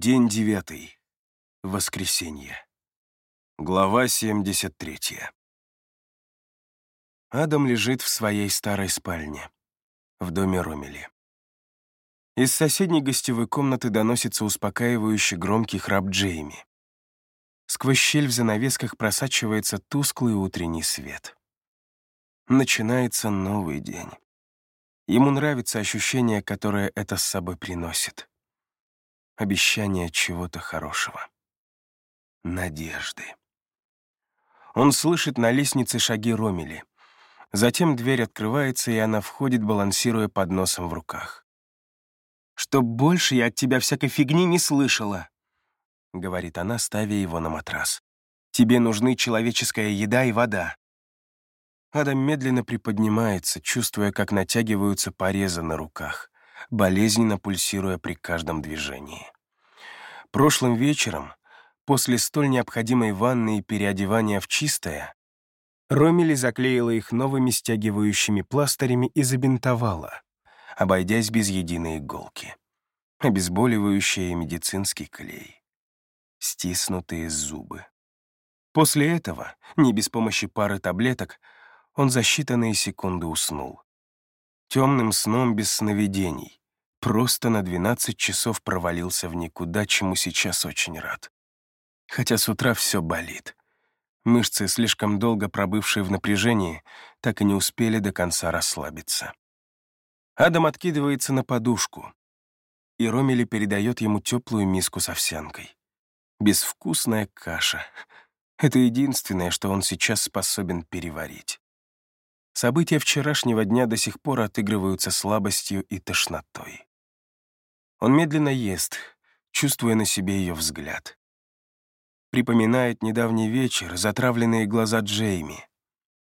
День девятый. Воскресенье. Глава 73. Адам лежит в своей старой спальне, в доме Ромели. Из соседней гостевой комнаты доносится успокаивающий громкий храп Джейми. Сквозь щель в занавесках просачивается тусклый утренний свет. Начинается новый день. Ему нравится ощущение, которое это с собой приносит обещание чего-то хорошего. Надежды. Он слышит на лестнице шаги Ромели. Затем дверь открывается, и она входит, балансируя под носом в руках. «Чтоб больше я от тебя всякой фигни не слышала», — говорит она, ставя его на матрас. «Тебе нужны человеческая еда и вода». Адам медленно приподнимается, чувствуя, как натягиваются порезы на руках болезненно пульсируя при каждом движении. Прошлым вечером, после столь необходимой ванны и переодевания в чистое, Ромили заклеила их новыми стягивающими пластырями и забинтовала, обойдясь без единой иголки. Обезболивающий и медицинский клей. Стиснутые зубы. После этого, не без помощи пары таблеток, он за считанные секунды уснул. Темным сном без сновидений, просто на 12 часов провалился в никуда, чему сейчас очень рад. Хотя с утра все болит. Мышцы, слишком долго пробывшие в напряжении, так и не успели до конца расслабиться. Адам откидывается на подушку, и Ромели передает ему теплую миску с овсянкой. Безвкусная каша. Это единственное, что он сейчас способен переварить. События вчерашнего дня до сих пор отыгрываются слабостью и тошнотой. Он медленно ест, чувствуя на себе ее взгляд. Припоминает недавний вечер, затравленные глаза Джейми.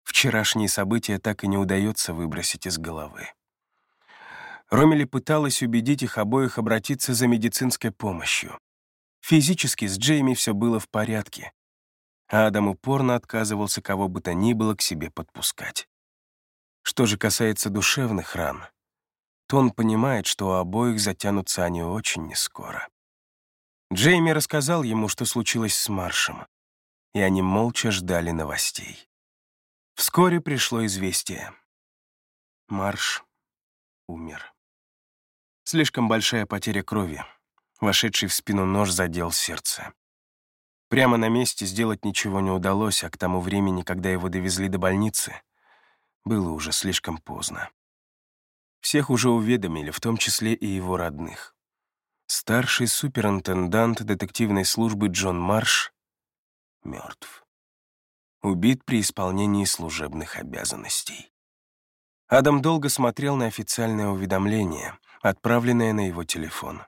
Вчерашние события так и не удается выбросить из головы. Ромели пыталась убедить их обоих обратиться за медицинской помощью. Физически с Джейми все было в порядке, а Адам упорно отказывался кого бы то ни было к себе подпускать. Что же касается душевных ран, то он понимает, что у обоих затянутся они очень нескоро. Джейми рассказал ему, что случилось с Маршем, и они молча ждали новостей. Вскоре пришло известие. Марш умер. Слишком большая потеря крови. Вошедший в спину нож задел сердце. Прямо на месте сделать ничего не удалось, а к тому времени, когда его довезли до больницы, было уже слишком поздно. Всех уже уведомили, в том числе и его родных. Старший суперинтендант детективной службы Джон Марш мертв. Убит при исполнении служебных обязанностей. Адам долго смотрел на официальное уведомление, отправленное на его телефон.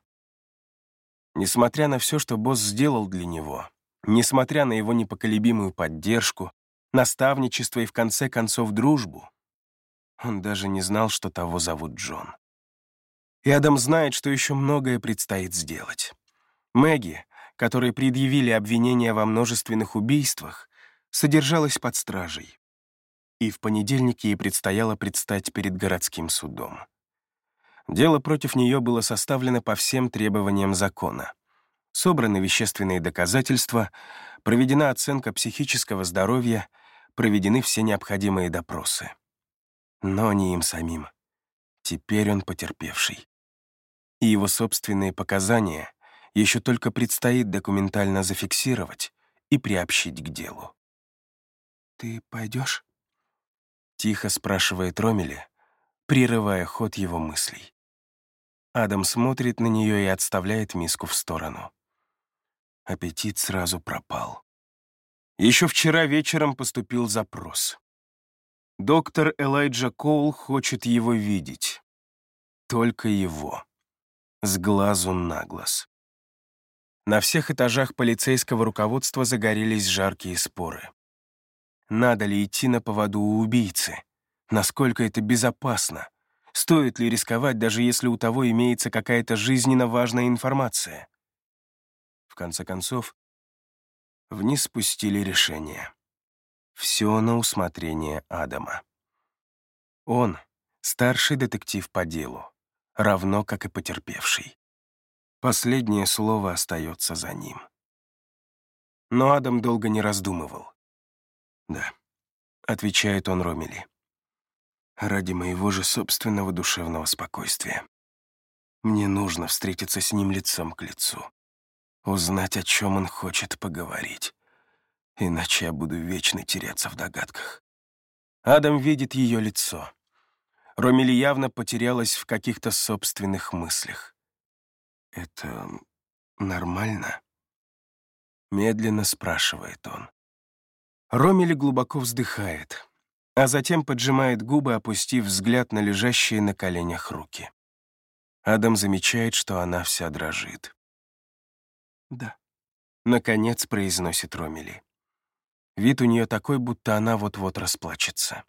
Несмотря на все, что босс сделал для него, несмотря на его непоколебимую поддержку, наставничество и, в конце концов, дружбу, он даже не знал, что того зовут Джон. И Адам знает, что еще многое предстоит сделать. Мэгги, которой предъявили обвинения во множественных убийствах, содержалась под стражей. И в понедельник ей предстояло предстать перед городским судом. Дело против нее было составлено по всем требованиям закона. Собраны вещественные доказательства, проведена оценка психического здоровья, проведены все необходимые допросы но не им самим. Теперь он потерпевший. И его собственные показания еще только предстоит документально зафиксировать и приобщить к делу. «Ты пойдешь? тихо спрашивает Ромели, прерывая ход его мыслей. Адам смотрит на нее и отставляет миску в сторону. Аппетит сразу пропал. Еще вчера вечером поступил запрос. Доктор Элайджа Коул хочет его видеть. Только его. С глазу на глаз. На всех этажах полицейского руководства загорелись жаркие споры. Надо ли идти на поводу у убийцы? Насколько это безопасно? Стоит ли рисковать, даже если у того имеется какая-то жизненно важная информация? В конце концов, вниз спустили решение. Все на усмотрение Адама. Он — старший детектив по делу, равно как и потерпевший. Последнее слово остается за ним. Но Адам долго не раздумывал. «Да», — отвечает он Ромели, — «ради моего же собственного душевного спокойствия. Мне нужно встретиться с ним лицом к лицу, узнать, о чем он хочет поговорить, иначе я буду вечно теряться в догадках». Адам видит ее лицо. Ромели явно потерялась в каких-то собственных мыслях. «Это нормально?» Медленно спрашивает он. Ромели глубоко вздыхает, а затем поджимает губы, опустив взгляд на лежащие на коленях руки. Адам замечает, что она вся дрожит. «Да», — наконец произносит Ромели. Вид у нее такой, будто она вот-вот расплачется.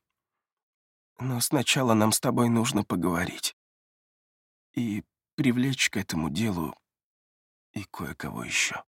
«Но сначала нам с тобой нужно поговорить. И привлечь к этому делу и кое-кого еще.